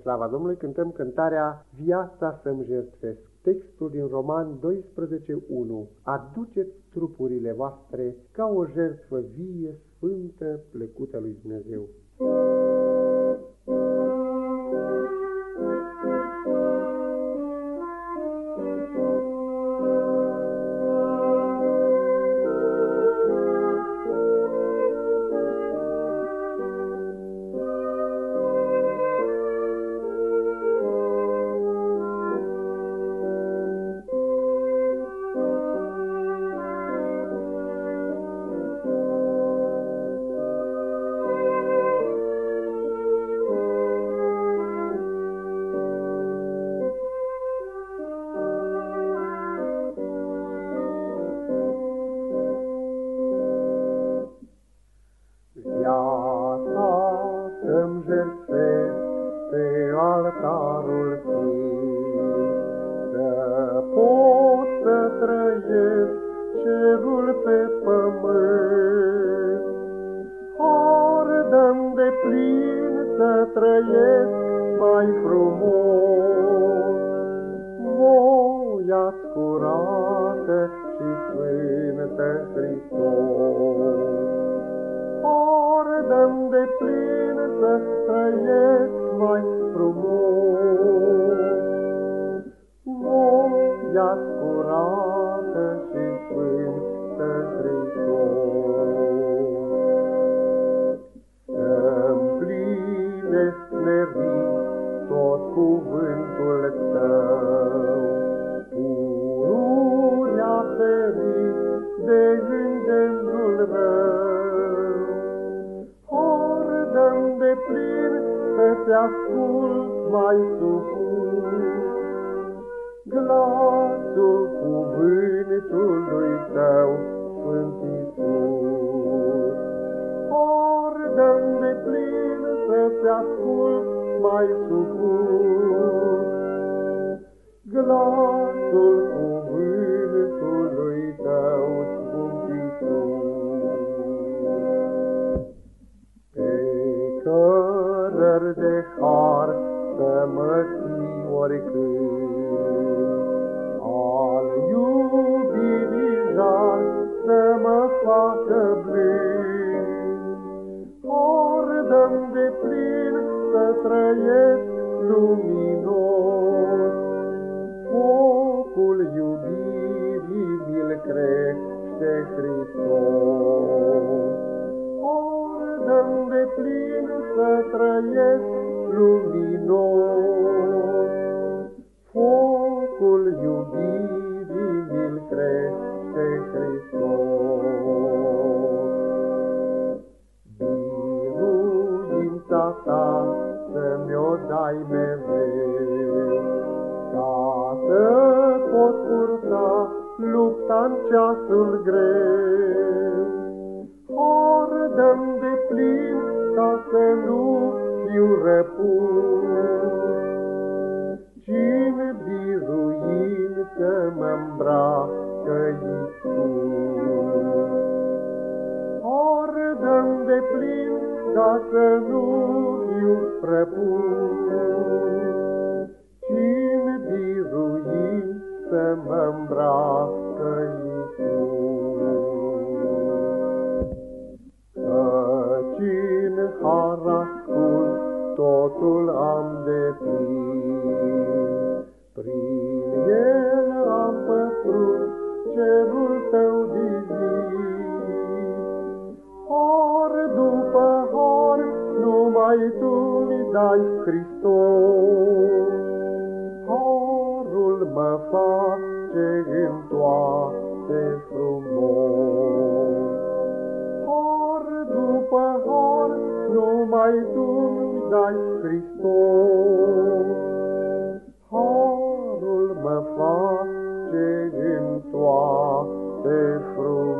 slava Domnului, cântăm cântarea Viața să-mi jertfesc. Textul din Roman 12.1 Aduceți trupurile voastre ca o jertfă vie, sfântă, plăcută lui Dumnezeu. Cerul pe pământ. Ardăm de plin să trăiesc mai frumos, voia curată și sfântă Hristos dăm de plin să trăiesc mai frumos. Cuvântul Tău, pururea ferit de gândul rău, plin să te ascult mai supus. Glasul cuvântului tău, Sfânt Iisus. Ardem de plin să te ascult mai supus. Glasul cuvântului tău, Sfânt Iisus. cărări de har să mă ții oricând. Al iubirii jar să mă facă blând. Ardăm de plin să trăiesc luminos. Trăiesc luminos. Focul iubirii mi-l crește Hristos. Biruința ta să-mi-o dai mereu, ca să pot purta lupta-n ceasul greu. Ardăm de plin ca să nu fiu răpus. Cine biruință mă-mbracă Iisus. Ardăm de plin ca să nu fiu răpus. Cine biruință mă-mbracă Iisus. Numai Tu mi dai, Hristos, Horul mă face în toate frumos. Har după har, numai Tu mi dai, Hristos, Horul mă face în toate frumos.